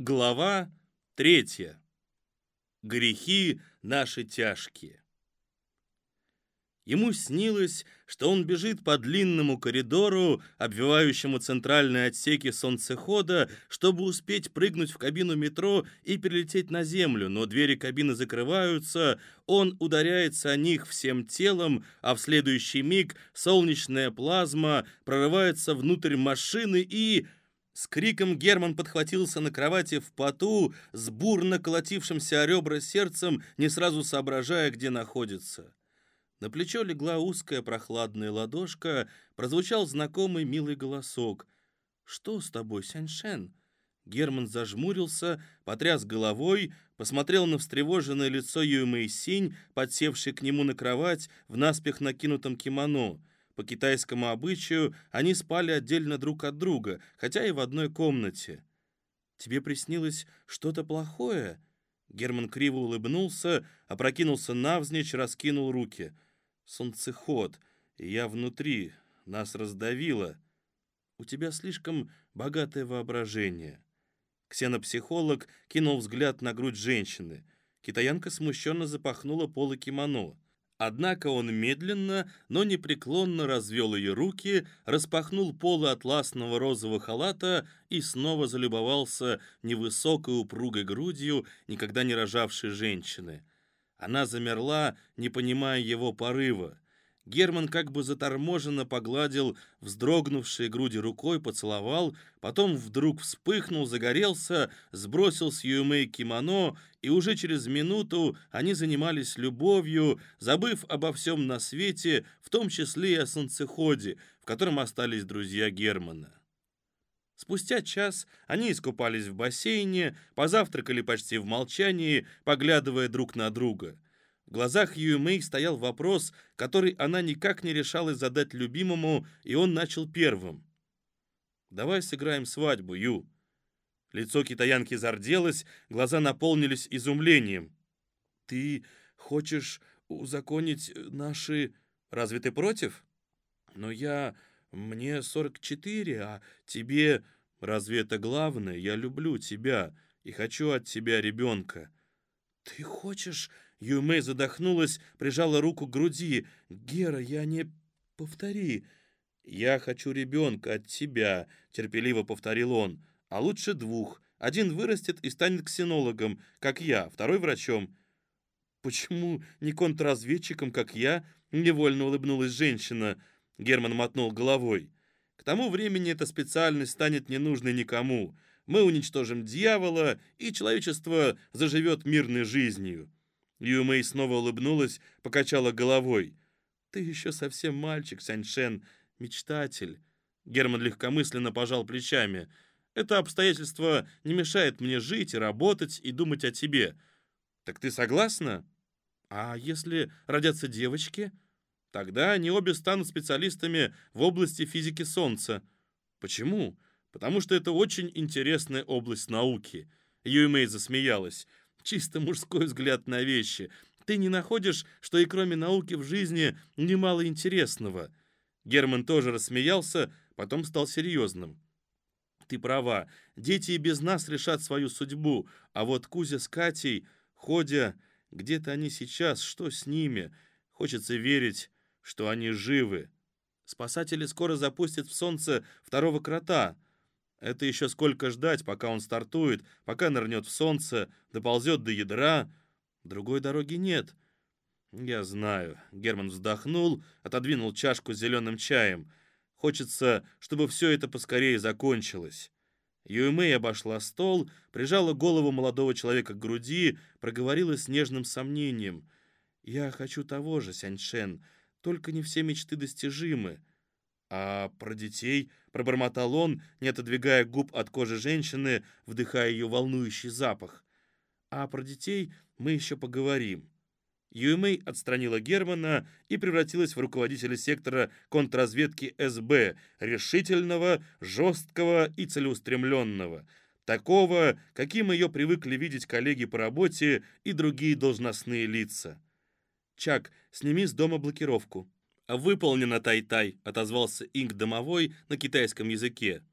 Глава третья. Грехи наши тяжкие. Ему снилось, что он бежит по длинному коридору, обвивающему центральные отсеки солнцехода, чтобы успеть прыгнуть в кабину метро и перелететь на землю, но двери кабины закрываются, он ударяется о них всем телом, а в следующий миг солнечная плазма прорывается внутрь машины и... С криком Герман подхватился на кровати в поту, с бурно колотившимся о ребра сердцем, не сразу соображая, где находится. На плечо легла узкая прохладная ладошка, прозвучал знакомый милый голосок. «Что с тобой, Сяньшен?» Герман зажмурился, потряс головой, посмотрел на встревоженное лицо Юэмэй Синь, подсевшей к нему на кровать в наспех накинутом кимоно. По китайскому обычаю они спали отдельно друг от друга, хотя и в одной комнате. «Тебе приснилось что-то плохое?» Герман криво улыбнулся, опрокинулся навзничь, раскинул руки – солнцеход, я внутри, нас раздавило. У тебя слишком богатое воображение. Ксенопсихолог кинул взгляд на грудь женщины. Китаянка смущенно запахнула полы кимоно. Однако он медленно, но непреклонно развел ее руки, распахнул полы атласного розового халата и снова залюбовался невысокой упругой грудью никогда не рожавшей женщины. Она замерла, не понимая его порыва. Герман как бы заторможенно погладил вздрогнувшие груди рукой, поцеловал, потом вдруг вспыхнул, загорелся, сбросил с Юэмэй кимоно, и уже через минуту они занимались любовью, забыв обо всем на свете, в том числе и о солнцеходе, в котором остались друзья Германа. Спустя час они искупались в бассейне, позавтракали почти в молчании, поглядывая друг на друга. В глазах Юэмэй стоял вопрос, который она никак не решалась задать любимому, и он начал первым. «Давай сыграем свадьбу, Ю». Лицо китаянки зарделось, глаза наполнились изумлением. «Ты хочешь узаконить наши... Разве ты против?» «Но я... Мне 44, а тебе... Разве это главное? Я люблю тебя и хочу от тебя ребенка». «Ты хочешь...» Юмэй задохнулась, прижала руку к груди. «Гера, я не... Повтори». «Я хочу ребенка от тебя», — терпеливо повторил он. «А лучше двух. Один вырастет и станет ксенологом, как я, второй врачом». «Почему не контрразведчиком, как я?» — невольно улыбнулась женщина. Герман мотнул головой. «К тому времени эта специальность станет ненужной никому. Мы уничтожим дьявола, и человечество заживет мирной жизнью». Юмэй снова улыбнулась, покачала головой. «Ты еще совсем мальчик, Саньшен, мечтатель». Герман легкомысленно пожал плечами. «Это обстоятельство не мешает мне жить и работать и думать о тебе. Так ты согласна? А если родятся девочки?» Тогда они обе станут специалистами в области физики Солнца. Почему? Потому что это очень интересная область науки. Юймей засмеялась. Чисто мужской взгляд на вещи. Ты не находишь, что и кроме науки в жизни немало интересного? Герман тоже рассмеялся, потом стал серьезным. Ты права, дети и без нас решат свою судьбу, а вот Кузя с Катей, ходя, где-то они сейчас, что с ними? Хочется верить, что они живы. Спасатели скоро запустят в солнце второго крота. Это еще сколько ждать, пока он стартует, пока нырнет в солнце, доползет до ядра. Другой дороги нет. Я знаю. Герман вздохнул, отодвинул чашку с зеленым чаем. Хочется, чтобы все это поскорее закончилось. Юэмэй обошла стол, прижала голову молодого человека к груди, проговорила с нежным сомнением. «Я хочу того же, Сяньшен. Только не все мечты достижимы. А про детей пробормотал он, не отодвигая губ от кожи женщины, вдыхая ее волнующий запах. А про детей мы еще поговорим. Юэмэй отстранила Германа и превратилась в руководителя сектора контрразведки СБ, решительного, жесткого и целеустремленного, такого, каким ее привыкли видеть коллеги по работе и другие должностные лица. «Чак, сними с дома блокировку». «Выполнено, Тай-Тай», — отозвался Инг домовой на китайском языке.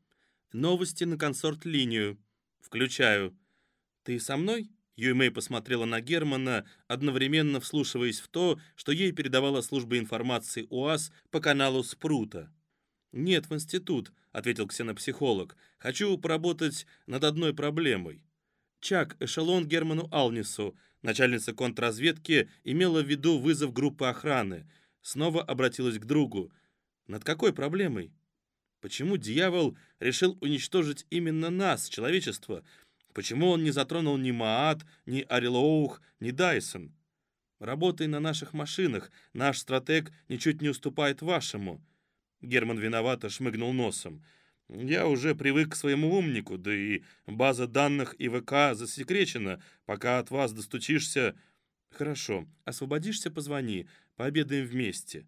«Новости на консорт-линию». «Включаю». «Ты со мной?» Юймэй посмотрела на Германа, одновременно вслушиваясь в то, что ей передавала служба информации УАЗ по каналу Спрута. «Нет, в институт», — ответил ксенопсихолог. «Хочу поработать над одной проблемой». Чак, эшелон Герману Алнису. Начальница контрразведки имела в виду вызов группы охраны. Снова обратилась к другу. «Над какой проблемой?» Почему дьявол решил уничтожить именно нас, человечество? Почему он не затронул ни Маат, ни Арилоух, ни Дайсон? Работай на наших машинах, наш стратег ничуть не уступает вашему. Герман виновато шмыгнул носом. Я уже привык к своему умнику, да и база данных ИВК засекречена. Пока от вас достучишься... Хорошо, освободишься, позвони, пообедаем вместе.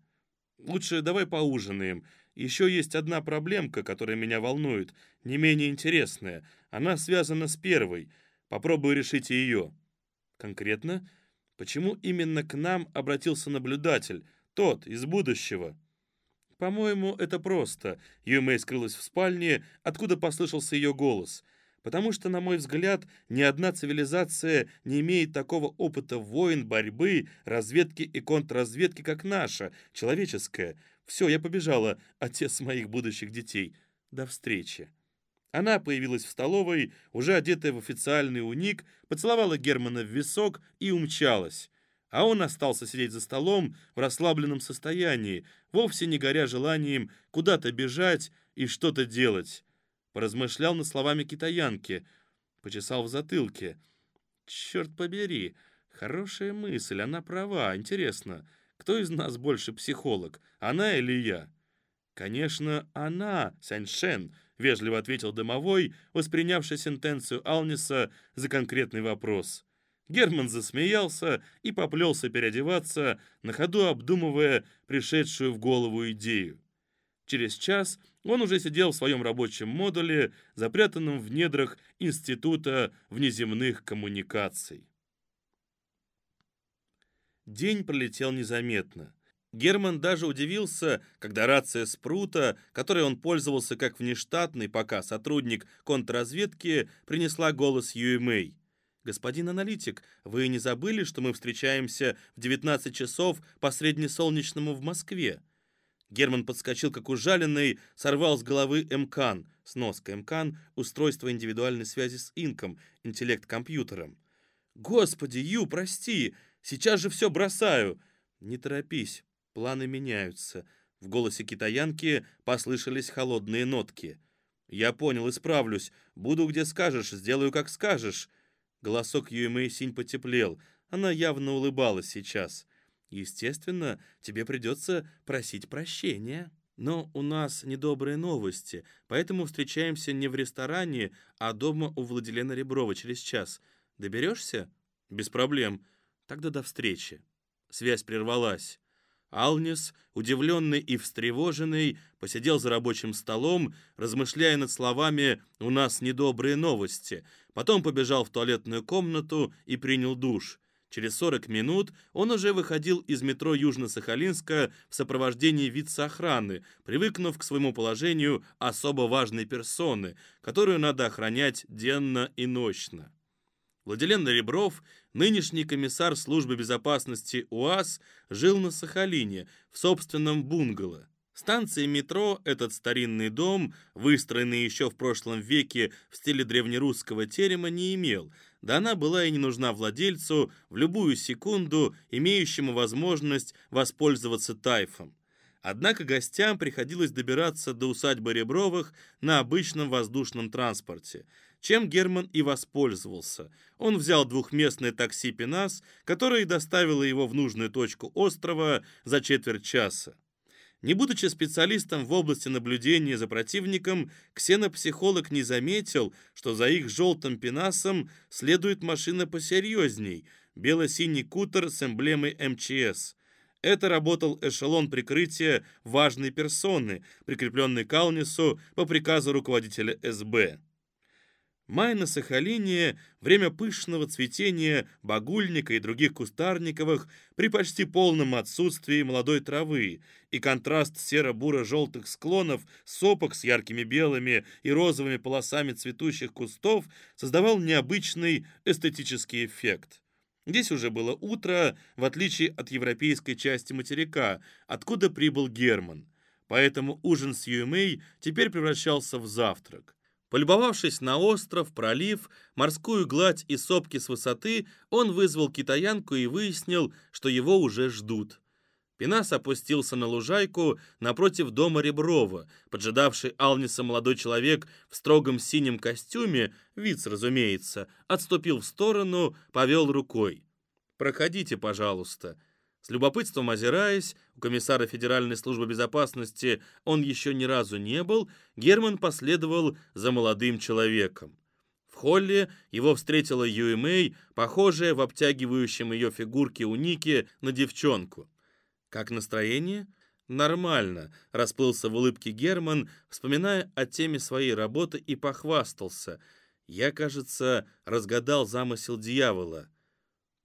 Лучше давай поужинаем. Еще есть одна проблемка, которая меня волнует, не менее интересная. Она связана с первой. Попробую решить ее. Конкретно? Почему именно к нам обратился наблюдатель, тот, из будущего? По-моему, это просто. Юмэй скрылась в спальне, откуда послышался ее голос. Потому что, на мой взгляд, ни одна цивилизация не имеет такого опыта войн, борьбы, разведки и контрразведки, как наша, человеческая. Все, я побежала, отец моих будущих детей. До встречи. Она появилась в столовой, уже одетая в официальный уник, поцеловала Германа в висок и умчалась. А он остался сидеть за столом в расслабленном состоянии, вовсе не горя желанием куда-то бежать и что-то делать. Поразмышлял над словами китаянки, почесал в затылке. «Черт побери, хорошая мысль, она права, интересно». Кто из нас больше психолог, она или я?» «Конечно, она, Сяньшен», — вежливо ответил домовой, воспринявший сентенцию Алниса за конкретный вопрос. Герман засмеялся и поплелся переодеваться, на ходу обдумывая пришедшую в голову идею. Через час он уже сидел в своем рабочем модуле, запрятанном в недрах Института внеземных коммуникаций. День пролетел незаметно. Герман даже удивился, когда рация Спрута, которой он пользовался как внештатный пока сотрудник контрразведки, принесла голос Юэмэй. «Господин аналитик, вы не забыли, что мы встречаемся в 19 часов по среднесолнечному в Москве?» Герман подскочил, как ужаленный, сорвал с головы МКАН, сноска МКАН, устройство индивидуальной связи с инком, интеллект-компьютером. «Господи, Ю, прости, Сейчас же все бросаю!» «Не торопись, планы меняются». В голосе китаянки послышались холодные нотки. «Я понял, исправлюсь. Буду где скажешь, сделаю как скажешь». Голосок Юэмэй Синь потеплел. Она явно улыбалась сейчас. «Естественно, тебе придется просить прощения». Но у нас недобрые новости, поэтому встречаемся не в ресторане, а дома у Владилена Реброва через час. Доберешься? Без проблем. Тогда до встречи. Связь прервалась. Алнис, удивленный и встревоженный, посидел за рабочим столом, размышляя над словами «У нас недобрые новости». Потом побежал в туалетную комнату и принял душ. Через 40 минут он уже выходил из метро Южно-Сахалинска в сопровождении вице-охраны, привыкнув к своему положению особо важной персоны, которую надо охранять денно и ночно. Владилен Ребров, нынешний комиссар службы безопасности УАЗ, жил на Сахалине, в собственном бунгало. Станции метро этот старинный дом, выстроенный еще в прошлом веке в стиле древнерусского терема, не имел, да она была и не нужна владельцу в любую секунду, имеющему возможность воспользоваться тайфом. Однако гостям приходилось добираться до усадьбы Ребровых на обычном воздушном транспорте – чем Герман и воспользовался. Он взял двухместное такси «Пенас», которое доставило его в нужную точку острова за четверть часа. Не будучи специалистом в области наблюдения за противником, ксенопсихолог не заметил, что за их желтым пенасом следует машина посерьезней – бело-синий кутер с эмблемой МЧС. Это работал эшелон прикрытия важной персоны, прикрепленный к Алнису по приказу руководителя СБ. Май на Сахалине – время пышного цветения багульника и других кустарниковых при почти полном отсутствии молодой травы, и контраст серо-буро-желтых склонов, сопок с яркими белыми и розовыми полосами цветущих кустов создавал необычный эстетический эффект. Здесь уже было утро, в отличие от европейской части материка, откуда прибыл Герман. Поэтому ужин с Юэмэй теперь превращался в завтрак. Полюбовавшись на остров, пролив, морскую гладь и сопки с высоты, он вызвал китаянку и выяснил, что его уже ждут. Пенас опустился на лужайку напротив дома Реброва. Поджидавший Алниса молодой человек в строгом синем костюме, виц, разумеется, отступил в сторону, повел рукой. «Проходите, пожалуйста». С любопытством озираясь, у комиссара Федеральной службы безопасности он еще ни разу не был, Герман последовал за молодым человеком. В холле его встретила Юэмэй, похожая в обтягивающем ее фигурке уники на девчонку. «Как настроение?» «Нормально», — расплылся в улыбке Герман, вспоминая о теме своей работы и похвастался. «Я, кажется, разгадал замысел дьявола».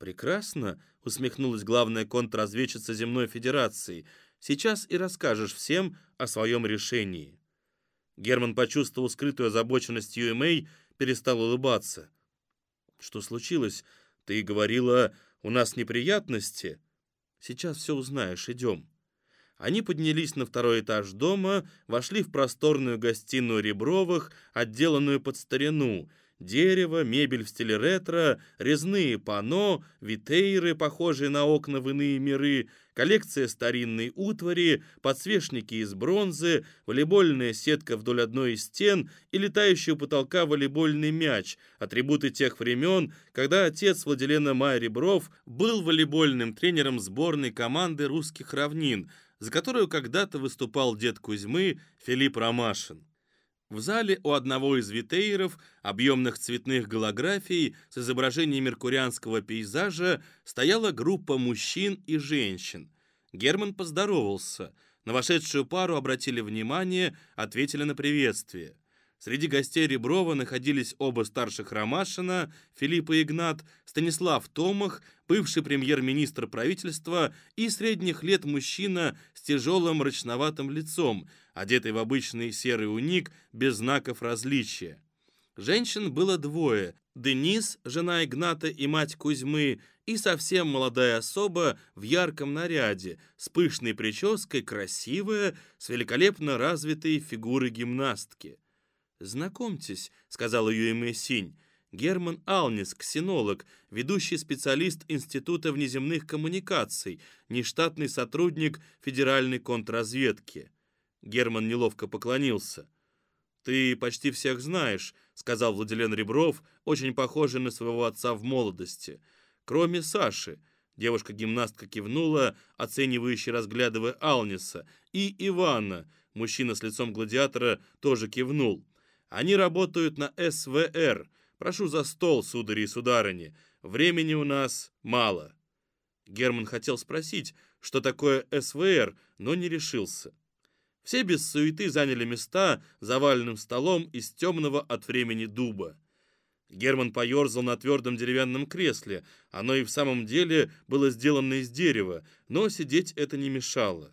«Прекрасно», — усмехнулась главная контрразведчица Земной Федерации. «Сейчас и расскажешь всем о своем решении». Герман почувствовал скрытую озабоченность UMA, перестал улыбаться. «Что случилось? Ты говорила, у нас неприятности?» «Сейчас все узнаешь, идем». Они поднялись на второй этаж дома, вошли в просторную гостиную Ребровых, отделанную под старину — Дерево, мебель в стиле ретро, резные панно, витейры, похожие на окна в иные миры, коллекция старинной утвари, подсвечники из бронзы, волейбольная сетка вдоль одной из стен и летающий у потолка волейбольный мяч, атрибуты тех времен, когда отец Владилена Май Ребров был волейбольным тренером сборной команды русских равнин, за которую когда-то выступал дед Кузьмы Филипп Ромашин. В зале у одного из витейров, объемных цветных голографий с изображением меркурианского пейзажа, стояла группа мужчин и женщин. Герман поздоровался. На вошедшую пару обратили внимание, ответили на приветствие. Среди гостей Реброва находились оба старших Ромашина, Филипп и Игнат, Станислав Томах, бывший премьер-министр правительства и средних лет мужчина с тяжелым мрачноватым лицом, одетый в обычный серый уник без знаков различия. Женщин было двое. Денис, жена Игната и мать Кузьмы, и совсем молодая особа в ярком наряде, с пышной прической, красивая, с великолепно развитой фигурой гимнастки. «Знакомьтесь», — сказал Юэмэ Синь, Герман Алнис, ксенолог, ведущий специалист Института внеземных коммуникаций, нештатный сотрудник Федеральной контрразведки. Герман неловко поклонился. «Ты почти всех знаешь», — сказал Владилен Ребров, очень похожий на своего отца в молодости. «Кроме Саши». Девушка-гимнастка кивнула, оценивающе разглядывая Алниса. «И Ивана». Мужчина с лицом гладиатора тоже кивнул. Они работают на СВР. Прошу за стол, судари и сударыни. Времени у нас мало». Герман хотел спросить, что такое СВР, но не решился. Все без суеты заняли места заваленным столом из темного от времени дуба. Герман поерзал на твердом деревянном кресле. Оно и в самом деле было сделано из дерева, но сидеть это не мешало.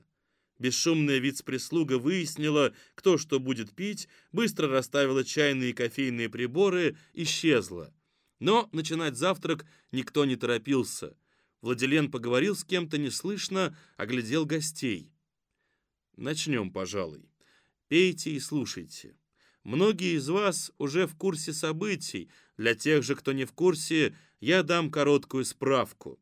Бесшумная виц-прислуга выяснила, кто что будет пить, быстро расставила чайные и кофейные приборы, исчезла. Но начинать завтрак никто не торопился. Владилен поговорил с кем-то неслышно, оглядел гостей. Начнем, пожалуй. Пейте и слушайте. Многие из вас уже в курсе событий. Для тех же, кто не в курсе, я дам короткую справку.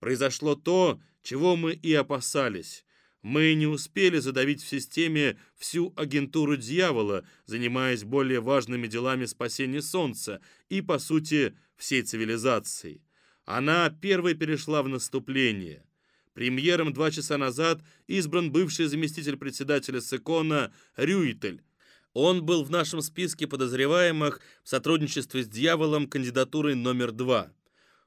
Произошло то, чего мы и опасались. Мы не успели задавить в системе всю агентуру дьявола, занимаясь более важными делами спасения Солнца и, по сути, всей цивилизации. Она первой перешла в наступление. Премьером два часа назад избран бывший заместитель председателя Секона Рюитель. Он был в нашем списке подозреваемых в сотрудничестве с дьяволом кандидатурой номер два.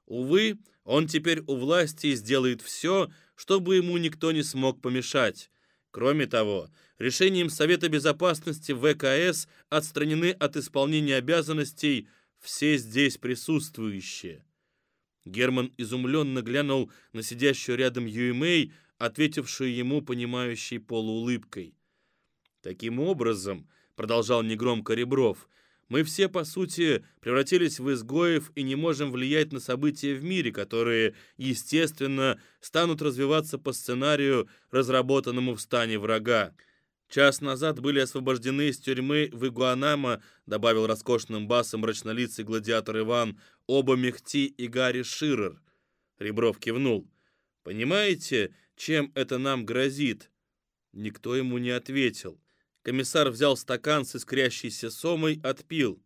Увы, он теперь у власти и сделает все, чтобы ему никто не смог помешать. Кроме того, решением Совета Безопасности ВКС отстранены от исполнения обязанностей все здесь присутствующие. Герман изумленно глянул на сидящую рядом Юэмэй, ответившую ему понимающей полуулыбкой. «Таким образом», — продолжал негромко Ребров, «мы все, по сути, превратились в изгоев и не можем влиять на события в мире, которые, естественно, станут развиваться по сценарию, разработанному в стане врага. Час назад были освобождены из тюрьмы в Игуанама, добавил роскошным басом мрачнолицый гладиатор Иван, оба Мехти и Гарри Ширер. Ребров кивнул. «Понимаете, чем это нам грозит?» Никто ему не ответил. Комиссар взял стакан с искрящейся сомой, отпил.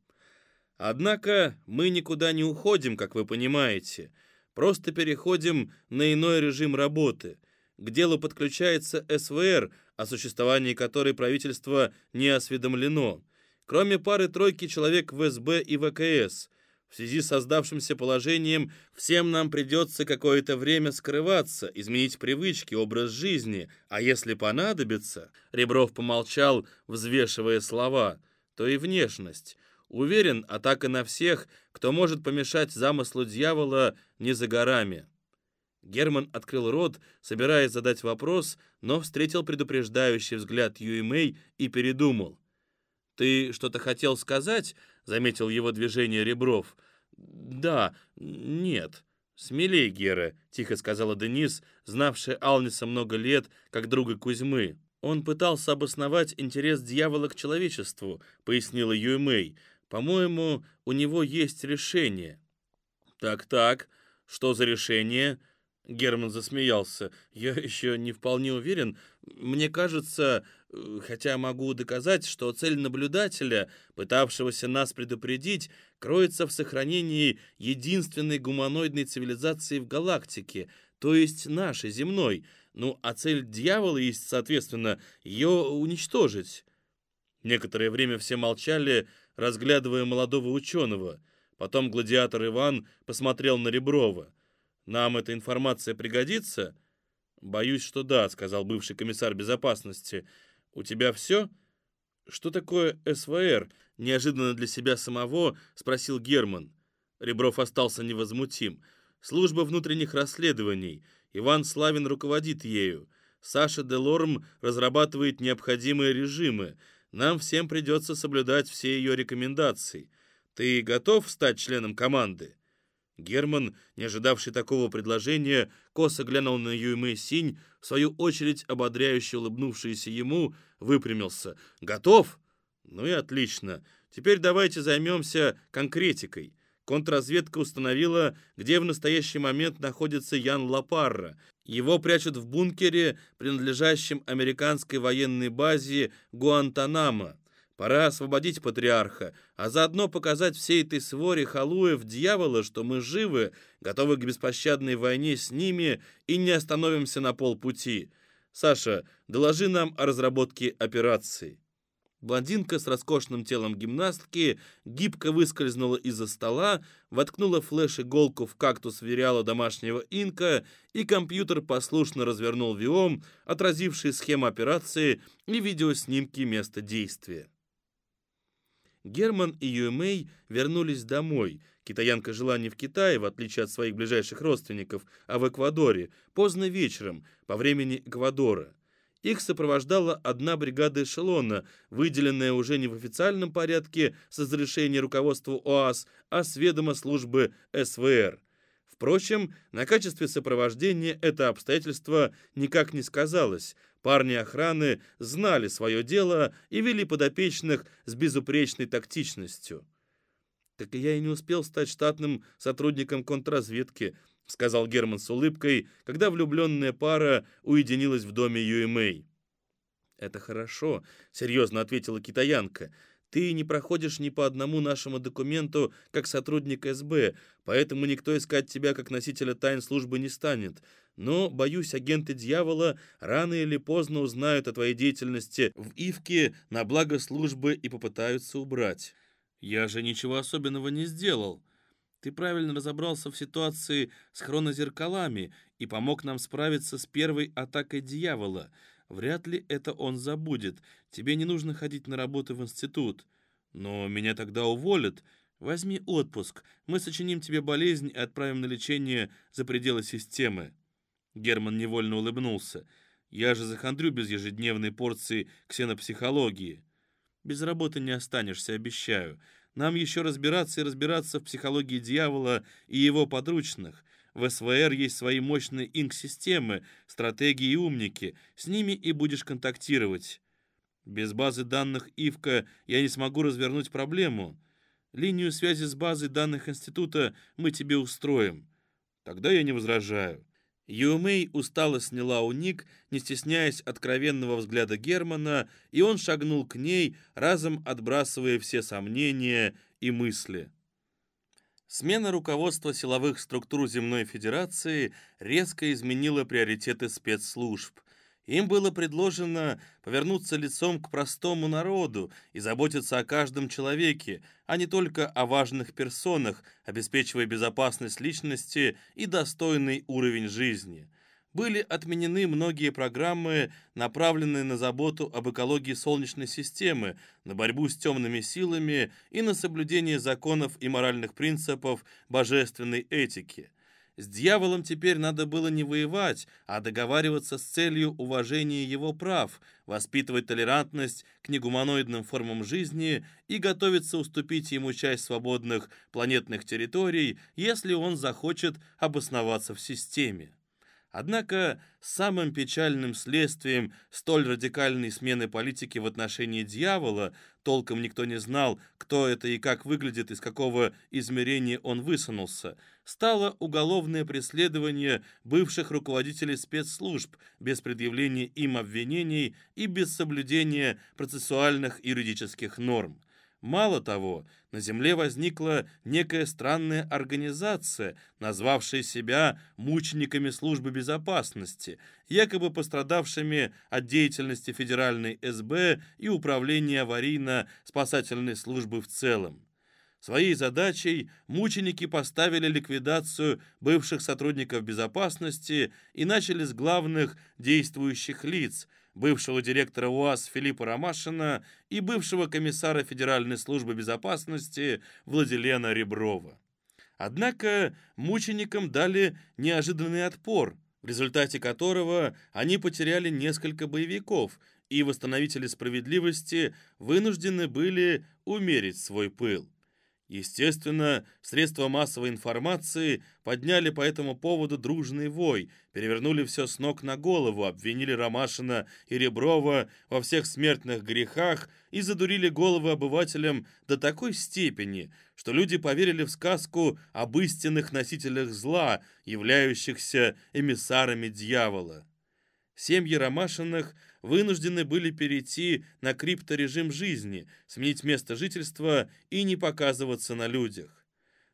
«Однако мы никуда не уходим, как вы понимаете. Просто переходим на иной режим работы. К делу подключается СВР, о существовании которой правительство не осведомлено. Кроме пары-тройки человек в СБ и ВКС. В связи с создавшимся положением всем нам придется какое-то время скрываться, изменить привычки, образ жизни, а если понадобится, Ребров помолчал, взвешивая слова, то и внешность. Уверен, атака на всех, кто может помешать замыслу дьявола, не за горами. Герман открыл рот, собираясь задать вопрос, но встретил предупреждающий взгляд Юэмэй и передумал. «Ты что-то хотел сказать?» — заметил его движение Ребров. «Да, нет». «Смелей, Гера», — тихо сказала Денис, знавшая Алниса много лет, как друга Кузьмы. «Он пытался обосновать интерес дьявола к человечеству», — пояснила Юэмэй. «По-моему, у него есть решение». «Так-так, что за решение?» Герман засмеялся. «Я еще не вполне уверен. Мне кажется, э, хотя могу доказать, что цель наблюдателя, пытавшегося нас предупредить, кроется в сохранении единственной гуманоидной цивилизации в галактике, то есть нашей, земной. Ну, а цель дьявола есть, соответственно, ее уничтожить». Некоторое время все молчали, разглядывая молодого ученого. Потом гладиатор Иван посмотрел на Реброва. Нам эта информация пригодится?» «Боюсь, что да», — сказал бывший комиссар безопасности. «У тебя все?» «Что такое СВР?» — неожиданно для себя самого спросил Герман. Ребров остался невозмутим. «Служба внутренних расследований. Иван Славин руководит ею. Саша Делорм разрабатывает необходимые режимы. Нам всем придется соблюдать все ее рекомендации. Ты готов стать членом команды?» Герман, не ожидавший такого предложения, косо глянул на Юймэ Синь, в свою очередь ободряюще улыбнувшийся ему, выпрямился. «Готов?» «Ну и отлично. Теперь давайте займемся конкретикой». Контрразведка установила, где в настоящий момент находится Ян Лапарра. Его прячут в бункере, принадлежащем американской военной базе Гуантанамо. Пора освободить патриарха, а заодно показать всей этой своре халуев дьявола, что мы живы, готовы к беспощадной войне с ними и не остановимся на полпути. Саша, доложи нам о разработке операции». Блондинка с роскошным телом гимнастки гибко выскользнула из-за стола, воткнула флеш-иголку в кактус вериала домашнего инка, и компьютер послушно развернул виом, отразивший схему операции и видеоснимки места действия. Герман и Юэмэй вернулись домой. Китаянка жила не в Китае, в отличие от своих ближайших родственников, а в Эквадоре, поздно вечером, по времени Эквадора. Их сопровождала одна бригада эшелона, выделенная уже не в официальном порядке с разрешения руководства ОАС, а с ведома службы СВР. Впрочем, на качестве сопровождения это обстоятельство никак не сказалось – Парни охраны знали свое дело и вели подопечных с безупречной тактичностью. «Так я и не успел стать штатным сотрудником контрразведки», сказал Герман с улыбкой, когда влюбленная пара уединилась в доме Юэмэй. «Это хорошо», — серьезно ответила китаянка. «Ты не проходишь ни по одному нашему документу как сотрудник СБ, поэтому никто искать тебя как носителя тайн службы не станет но, боюсь, агенты дьявола рано или поздно узнают о твоей деятельности в Ивке на благо службы и попытаются убрать. Я же ничего особенного не сделал. Ты правильно разобрался в ситуации с хронозеркалами и помог нам справиться с первой атакой дьявола. Вряд ли это он забудет. Тебе не нужно ходить на работу в институт. Но меня тогда уволят. Возьми отпуск. Мы сочиним тебе болезнь и отправим на лечение за пределы системы». Герман невольно улыбнулся. «Я же захандрю без ежедневной порции ксенопсихологии». «Без работы не останешься, обещаю. Нам еще разбираться и разбираться в психологии дьявола и его подручных. В СВР есть свои мощные инк-системы, стратегии и умники. С ними и будешь контактировать. Без базы данных ИВКа я не смогу развернуть проблему. Линию связи с базой данных института мы тебе устроим. Тогда я не возражаю. Юмей устало сняла уник, не стесняясь откровенного взгляда Германа, и он шагнул к ней, разом отбрасывая все сомнения и мысли. Смена руководства силовых структур Земной Федерации резко изменила приоритеты спецслужб. Им было предложено повернуться лицом к простому народу и заботиться о каждом человеке, а не только о важных персонах, обеспечивая безопасность личности и достойный уровень жизни – были отменены многие программы, направленные на заботу об экологии Солнечной системы, на борьбу с темными силами и на соблюдение законов и моральных принципов божественной этики. С дьяволом теперь надо было не воевать, а договариваться с целью уважения его прав, воспитывать толерантность к негуманоидным формам жизни и готовиться уступить ему часть свободных планетных территорий, если он захочет обосноваться в системе. Однако самым печальным следствием столь радикальной смены политики в отношении дьявола, толком никто не знал, кто это и как выглядит, из какого измерения он высунулся, стало уголовное преследование бывших руководителей спецслужб без предъявления им обвинений и без соблюдения процессуальных юридических норм. Мало того, на Земле возникла некая странная организация, назвавшая себя мучениками службы безопасности, якобы пострадавшими от деятельности Федеральной СБ и Управления аварийно-спасательной службы в целом. Своей задачей мученики поставили ликвидацию бывших сотрудников безопасности и начали с главных действующих лиц – бывшего директора УАЗ Филиппа Ромашина и бывшего комиссара Федеральной службы безопасности Владилена Реброва. Однако мученикам дали неожиданный отпор, в результате которого они потеряли несколько боевиков, и восстановители справедливости вынуждены были умерить свой пыл. Естественно, средства массовой информации подняли по этому поводу дружный вой, перевернули все с ног на голову, обвинили Ромашина и Реброва во всех смертных грехах и задурили головы обывателям до такой степени, что люди поверили в сказку об истинных носителях зла, являющихся эмиссарами дьявола. Семьи Ромашиных – вынуждены были перейти на крипторежим жизни, сменить место жительства и не показываться на людях.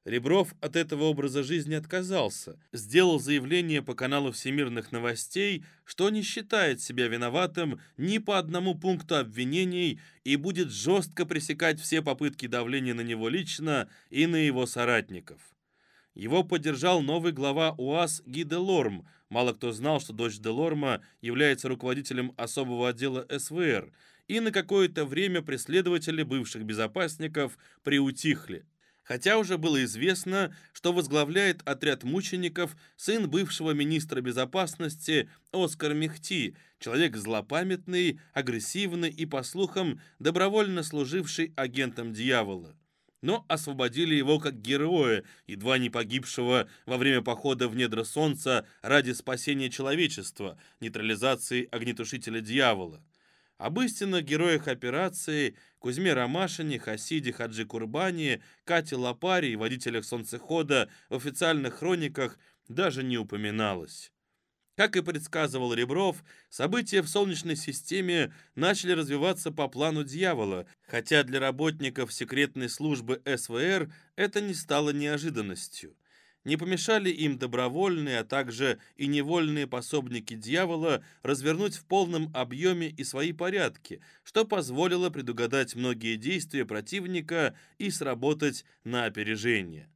Ребров от этого образа жизни отказался, сделал заявление по каналу всемирных новостей, что не считает себя виноватым ни по одному пункту обвинений и будет жестко пресекать все попытки давления на него лично и на его соратников. Его поддержал новый глава УАЗ Ги Лорм, Мало кто знал, что дочь Делорма является руководителем особого отдела СВР, и на какое-то время преследователи бывших безопасников приутихли. Хотя уже было известно, что возглавляет отряд мучеников сын бывшего министра безопасности Оскар Мехти, человек злопамятный, агрессивный и, по слухам, добровольно служивший агентом дьявола но освободили его как героя, едва не погибшего во время похода в недра Солнца ради спасения человечества, нейтрализации огнетушителя дьявола. Об истинных героях операции Кузьме Ромашине, Хасиде Хаджи Курбани, Кате Лапари и водителях солнцехода в официальных хрониках даже не упоминалось. Как и предсказывал Ребров, события в Солнечной системе начали развиваться по плану дьявола, хотя для работников секретной службы СВР это не стало неожиданностью. Не помешали им добровольные, а также и невольные пособники дьявола развернуть в полном объеме и свои порядки, что позволило предугадать многие действия противника и сработать на опережение.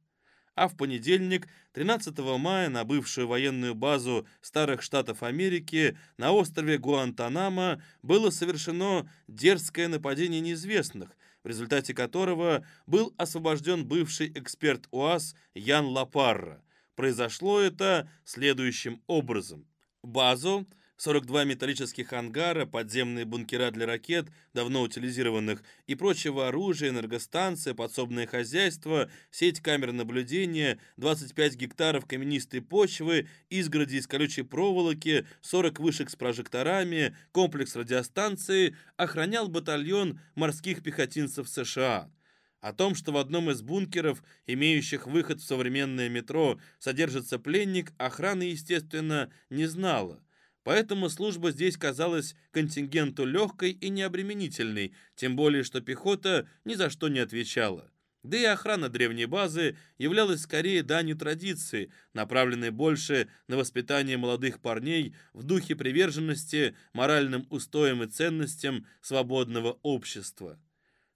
А в понедельник, 13 мая, на бывшую военную базу Старых Штатов Америки на острове Гуантанамо было совершено дерзкое нападение неизвестных, в результате которого был освобожден бывший эксперт УАЗ Ян Лапарра. Произошло это следующим образом. Базу 42 металлических ангара, подземные бункера для ракет, давно утилизированных, и прочего оружия, энергостанция, подсобное хозяйство, сеть камер наблюдения, 25 гектаров каменистой почвы, изгороди из колючей проволоки, 40 вышек с прожекторами, комплекс радиостанции охранял батальон морских пехотинцев США. О том, что в одном из бункеров, имеющих выход в современное метро, содержится пленник, охрана, естественно, не знала. Поэтому служба здесь казалась контингенту легкой и необременительной, тем более что пехота ни за что не отвечала. Да и охрана древней базы являлась скорее данью традиции, направленной больше на воспитание молодых парней в духе приверженности моральным устоям и ценностям свободного общества.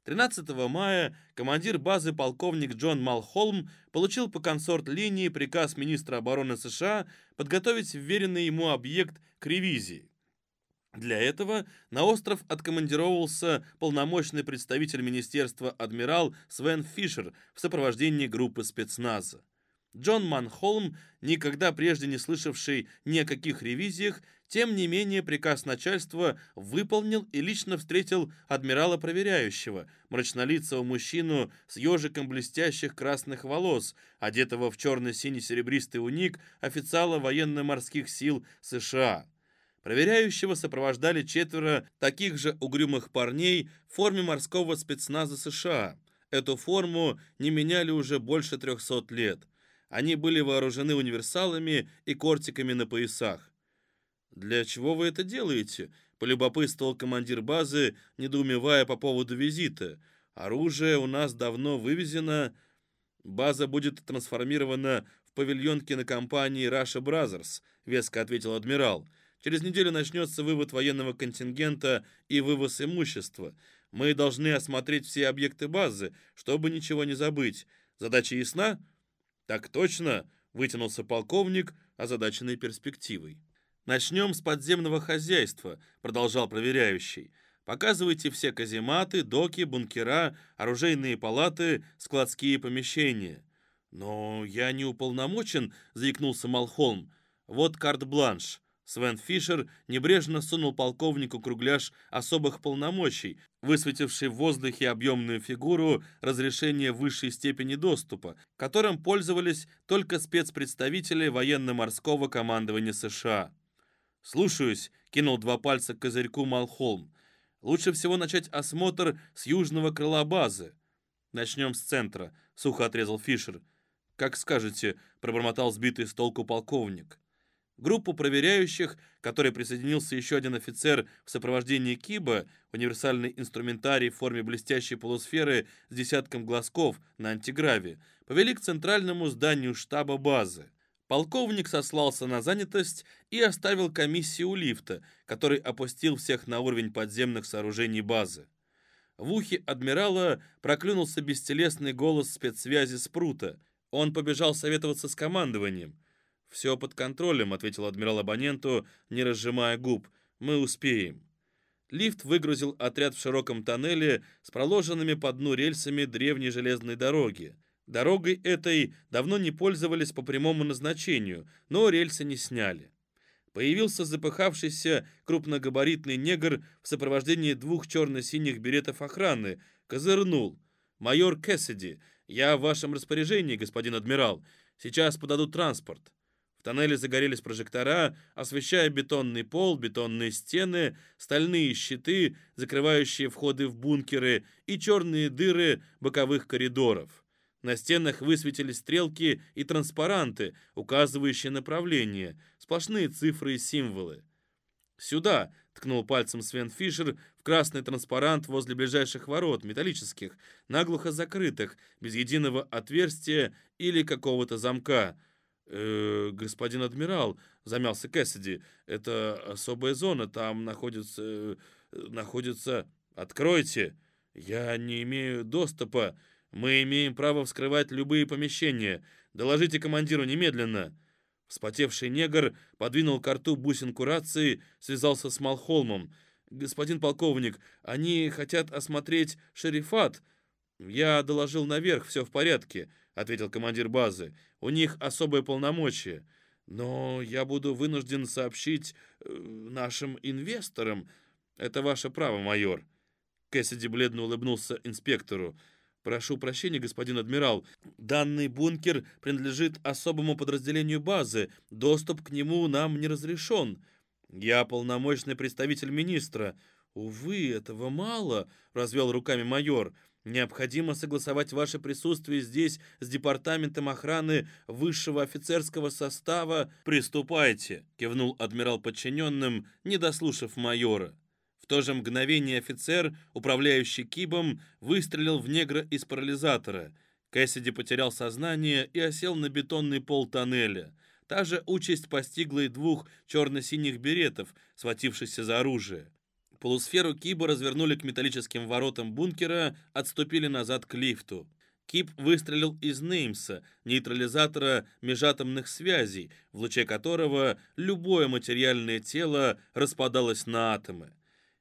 13 мая командир базы полковник Джон Малхолм получил по консорт-линии приказ министра обороны США подготовить вверенный ему объект к ревизии. Для этого на остров откомандировался полномочный представитель министерства адмирал Свен Фишер в сопровождении группы спецназа. Джон Манхолм, никогда прежде не слышавший ни о каких ревизиях, тем не менее, приказ начальства выполнил и лично встретил адмирала проверяющего, мрачнолицего мужчину с ежиком блестящих красных волос, одетого в черно-синий-серебристый уник официала военно-морских сил США. Проверяющего сопровождали четверо таких же угрюмых парней в форме морского спецназа США. Эту форму не меняли уже больше 300 лет. Они были вооружены универсалами и кортиками на поясах. «Для чего вы это делаете?» — полюбопытствовал командир базы, недоумевая по поводу визита. «Оружие у нас давно вывезено. База будет трансформирована в павильон кинокомпании Russia Brothers», — веско ответил адмирал. «Через неделю начнется вывод военного контингента и вывоз имущества. Мы должны осмотреть все объекты базы, чтобы ничего не забыть. Задача ясна?» «Так точно», — вытянулся полковник, озадаченный перспективой. «Начнем с подземного хозяйства», — продолжал проверяющий. «Показывайте все казематы, доки, бункера, оружейные палаты, складские помещения». «Но я не уполномочен», — заикнулся Малхолм. «Вот карт-бланш». Свен Фишер небрежно сунул полковнику кругляш особых полномочий, высветивший в воздухе объемную фигуру разрешения высшей степени доступа, которым пользовались только спецпредставители военно-морского командования США. «Слушаюсь», — кинул два пальца к козырьку Малхолм. «Лучше всего начать осмотр с южного крыла базы». «Начнем с центра», — сухо отрезал Фишер. «Как скажете», — пробормотал сбитый с толку полковник. Группу проверяющих, к которой присоединился еще один офицер в сопровождении Киба, универсальный инструментарий в форме блестящей полусферы с десятком глазков на антиграве, повели к центральному зданию штаба базы. Полковник сослался на занятость и оставил комиссию у лифта, который опустил всех на уровень подземных сооружений базы. В ухе адмирала проклюнулся бестелесный голос спецсвязи Спрута. Он побежал советоваться с командованием. «Все под контролем», — ответил адмирал абоненту, не разжимая губ. «Мы успеем». Лифт выгрузил отряд в широком тоннеле с проложенными по дну рельсами древней железной дороги. Дорогой этой давно не пользовались по прямому назначению, но рельсы не сняли. Появился запыхавшийся крупногабаритный негр в сопровождении двух черно-синих беретов охраны. Козырнул. «Майор Кэссиди, я в вашем распоряжении, господин адмирал. Сейчас подадут транспорт». Тоннеле загорелись прожектора, освещая бетонный пол, бетонные стены, стальные щиты, закрывающие входы в бункеры и черные дыры боковых коридоров. На стенах высветились стрелки и транспаранты, указывающие направление, сплошные цифры и символы. «Сюда!» — ткнул пальцем Свен Фишер в красный транспарант возле ближайших ворот, металлических, наглухо закрытых, без единого отверстия или какого-то замка. «Э, «Господин адмирал», — замялся Кэссиди, — «это особая зона, там находится... Э, находится...» «Откройте! Я не имею доступа!» Мы имеем право вскрывать любые помещения. Доложите командиру немедленно». Вспотевший негр подвинул к рту бусинку рации, связался с Малхолмом. «Господин полковник, они хотят осмотреть шерифат». «Я доложил наверх, все в порядке», — ответил командир базы. «У них особое полномочие. Но я буду вынужден сообщить э, нашим инвесторам. Это ваше право, майор». Кэссиди бледно улыбнулся инспектору. «Прошу прощения, господин адмирал. Данный бункер принадлежит особому подразделению базы. Доступ к нему нам не разрешен. Я полномочный представитель министра. Увы, этого мало», — развел руками майор. «Необходимо согласовать ваше присутствие здесь с департаментом охраны высшего офицерского состава». «Приступайте», — кивнул адмирал подчиненным, не дослушав майора. В то же мгновение офицер, управляющий кибом, выстрелил в негра из парализатора. Кэссиди потерял сознание и осел на бетонный пол тоннеля. Та же участь постигла и двух черно-синих беретов, схватившихся за оружие. Полусферу Киба развернули к металлическим воротам бункера, отступили назад к лифту. Кип выстрелил из Неймса, нейтрализатора межатомных связей, в луче которого любое материальное тело распадалось на атомы.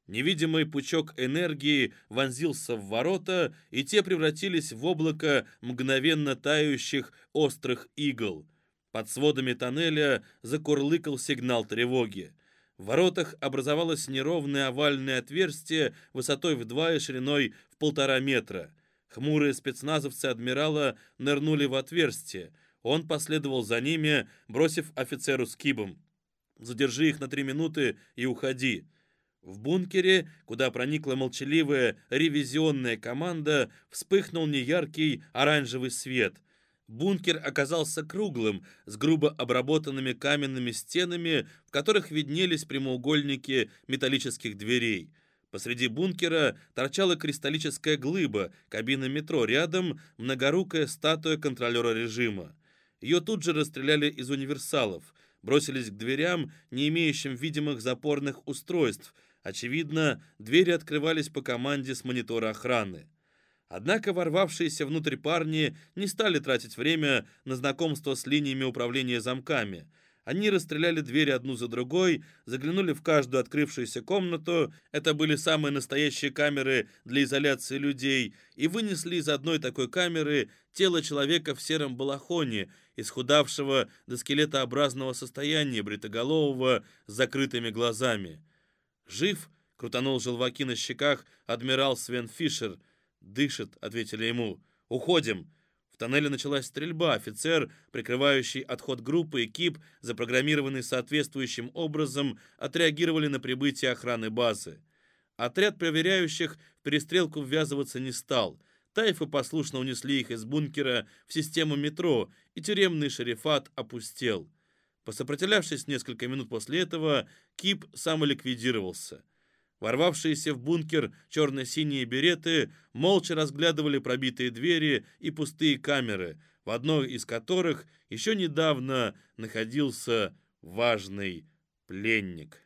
Невидимый пучок энергии вонзился в ворота, и те превратились в облако мгновенно тающих острых игл. Под сводами тоннеля закурлыкал сигнал тревоги. В воротах образовалось неровное овальное отверстие высотой в два и шириной в полтора метра. Хмурые спецназовцы адмирала нырнули в отверстие. Он последовал за ними, бросив офицеру с кибом. «Задержи их на три минуты и уходи». В бункере, куда проникла молчаливая ревизионная команда, вспыхнул неяркий оранжевый свет. Бункер оказался круглым, с грубо обработанными каменными стенами, в которых виднелись прямоугольники металлических дверей. Посреди бункера торчала кристаллическая глыба, кабина метро, рядом многорукая статуя контролера режима. Ее тут же расстреляли из универсалов, бросились к дверям, не имеющим видимых запорных устройств – Очевидно, двери открывались по команде с монитора охраны. Однако ворвавшиеся внутрь парни не стали тратить время на знакомство с линиями управления замками. Они расстреляли двери одну за другой, заглянули в каждую открывшуюся комнату, это были самые настоящие камеры для изоляции людей, и вынесли из одной такой камеры тело человека в сером балахоне, исхудавшего до скелетообразного состояния, бритоголового, с закрытыми глазами. «Жив?» — крутанул желваки на щеках адмирал Свен Фишер. «Дышит», — ответили ему. «Уходим». В тоннеле началась стрельба. Офицер, прикрывающий отход группы, и Кип, запрограммированный соответствующим образом, отреагировали на прибытие охраны базы. Отряд проверяющих в перестрелку ввязываться не стал. Тайфы послушно унесли их из бункера в систему метро, и тюремный шерифат опустел. Посопротивлявшись несколько минут после этого, Кип самоликвидировался. Ворвавшиеся в бункер черно-синие береты молча разглядывали пробитые двери и пустые камеры, в одной из которых еще недавно находился важный пленник.